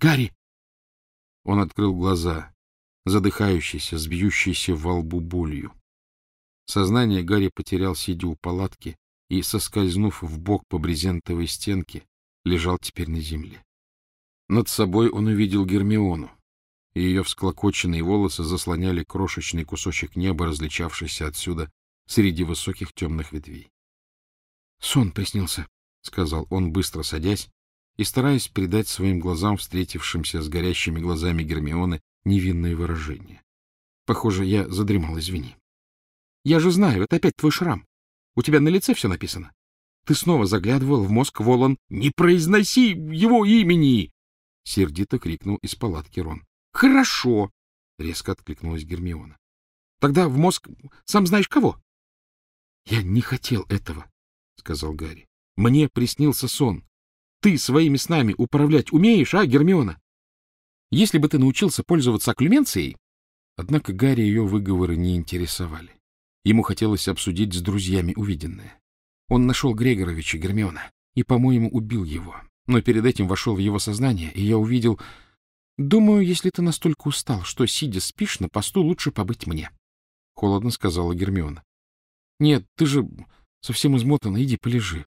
Гарри! Он открыл глаза, задыхающийся, сбьющийся во лбу болью. Сознание Гарри потерял, сидя у палатки, и, соскользнув в бок по брезентовой стенке, лежал теперь на земле. Над собой он увидел Гермиону, и ее всклокоченные волосы заслоняли крошечный кусочек неба, различавшийся отсюда среди высоких темных ветвей. — Сон приснился, — сказал он, быстро садясь и стараясь придать своим глазам, встретившимся с горящими глазами Гермионы, невинное выражение. Похоже, я задремал, извини. — Я же знаю, это опять твой шрам. У тебя на лице все написано. Ты снова заглядывал в мозг Волан. «Не произноси его имени!» — сердито крикнул из палатки Рон. «Хорошо!» — резко откликнулась Гермиона. «Тогда в мозг сам знаешь кого?» «Я не хотел этого», — сказал Гарри. «Мне приснился сон. Ты своими снами управлять умеешь, а, Гермиона? Если бы ты научился пользоваться окклюменцией...» Однако Гарри ее выговоры не интересовали. Ему хотелось обсудить с друзьями увиденное. Он нашел Грегоровича Гермиона и, по-моему, убил его. Но перед этим вошел в его сознание, и я увидел... Думаю, если ты настолько устал, что, сидя, спишь, на посту лучше побыть мне. Холодно сказала Гермиона. Нет, ты же совсем измотана, иди полежи.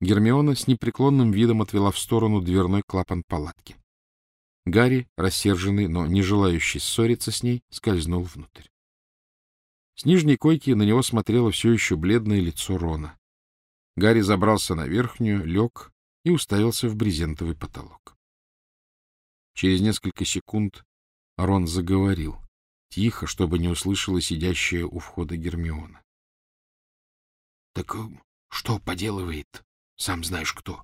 Гермиона с непреклонным видом отвела в сторону дверной клапан палатки. Гарри, рассерженный, но не желающий ссориться с ней, скользнул внутрь. С нижней койки на него смотрело все еще бледное лицо Рона. Гарри забрался на верхнюю, лег и уставился в брезентовый потолок. Через несколько секунд Рон заговорил, тихо, чтобы не услышала сидящая у входа Гермиона. — Так э, что поделывает, сам знаешь кто?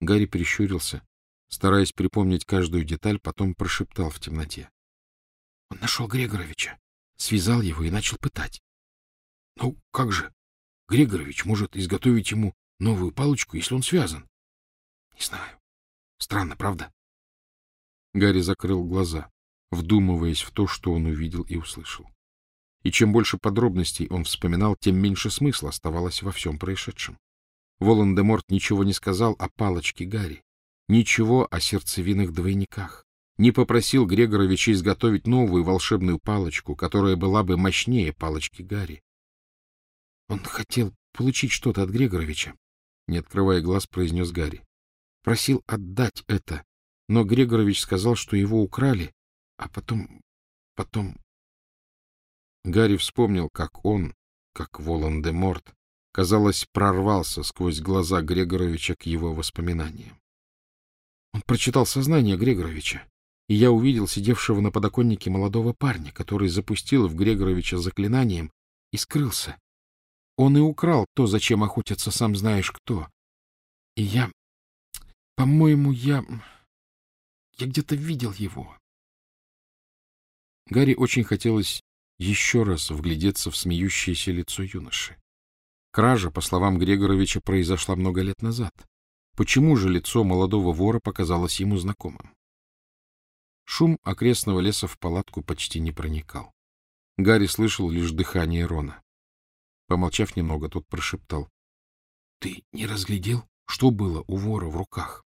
Гарри прищурился, стараясь припомнить каждую деталь, потом прошептал в темноте. — Он нашел Грегоровича связал его и начал пытать. — Ну, как же? Григорович может изготовить ему новую палочку, если он связан. — Не знаю. Странно, правда? Гарри закрыл глаза, вдумываясь в то, что он увидел и услышал. И чем больше подробностей он вспоминал, тем меньше смысла оставалось во всем происшедшем. Волан-де-Морт ничего не сказал о палочке Гарри, ничего о сердцевинах двойниках не попросил Грегоровича изготовить новую волшебную палочку, которая была бы мощнее палочки Гарри. Он хотел получить что-то от Грегоровича, не открывая глаз, произнес Гарри. Просил отдать это, но Грегорович сказал, что его украли, а потом... потом... Гарри вспомнил, как он, как Волан-де-Морт, казалось, прорвался сквозь глаза Грегоровича к его воспоминаниям. Он прочитал сознание Грегоровича и я увидел сидевшего на подоконнике молодого парня, который запустил в Грегоровича заклинанием и скрылся. Он и украл то, зачем охотятся сам знаешь кто. И я... По-моему, я... Я где-то видел его. Гарри очень хотелось еще раз вглядеться в смеющееся лицо юноши. Кража, по словам Грегоровича, произошла много лет назад. Почему же лицо молодого вора показалось ему знакомым? Шум окрестного леса в палатку почти не проникал. Гарри слышал лишь дыхание Рона. Помолчав немного, тот прошептал. — Ты не разглядел, что было у вора в руках?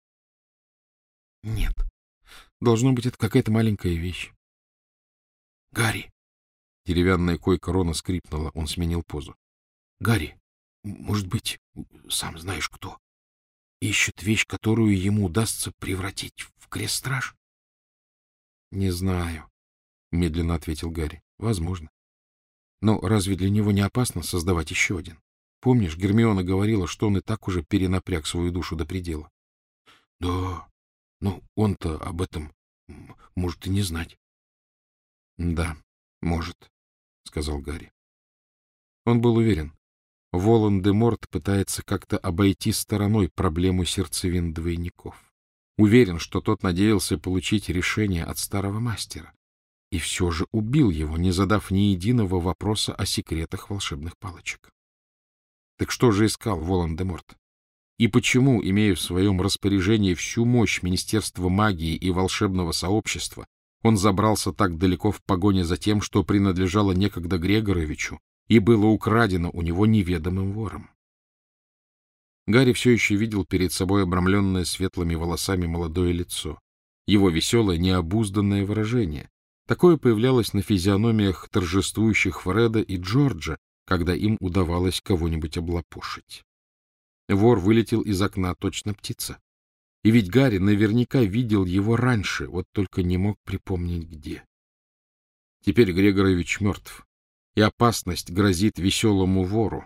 — Нет. Должно быть, это какая-то маленькая вещь. — Гарри! Деревянная койка Рона скрипнула, он сменил позу. — Гарри, может быть, сам знаешь кто, ищет вещь, которую ему удастся превратить в крест-страж? — Не знаю, — медленно ответил Гарри. — Возможно. Но разве для него не опасно создавать еще один? Помнишь, Гермиона говорила, что он и так уже перенапряг свою душу до предела? — Да, но он-то об этом может и не знать. — Да, может, — сказал Гарри. Он был уверен. Волан-де-Морт пытается как-то обойти стороной проблему сердцевин двойников. Уверен, что тот надеялся получить решение от старого мастера. И все же убил его, не задав ни единого вопроса о секретах волшебных палочек. Так что же искал Волан-де-Морт? И почему, имея в своем распоряжении всю мощь Министерства магии и волшебного сообщества, он забрался так далеко в погоне за тем, что принадлежало некогда Грегоровичу и было украдено у него неведомым вором? Гарри все еще видел перед собой обрамленное светлыми волосами молодое лицо, его веселое, необузданное выражение. Такое появлялось на физиономиях торжествующих Фреда и Джорджа, когда им удавалось кого-нибудь облапошить. Вор вылетел из окна, точно птица. И ведь Гарри наверняка видел его раньше, вот только не мог припомнить где. Теперь Грегорович мертв, и опасность грозит веселому вору.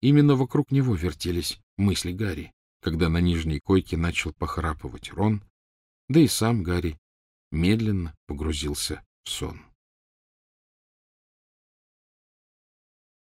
Именно вокруг него вертелись мысли Гарри, когда на нижней койке начал похрапывать Рон, да и сам Гарри медленно погрузился в сон.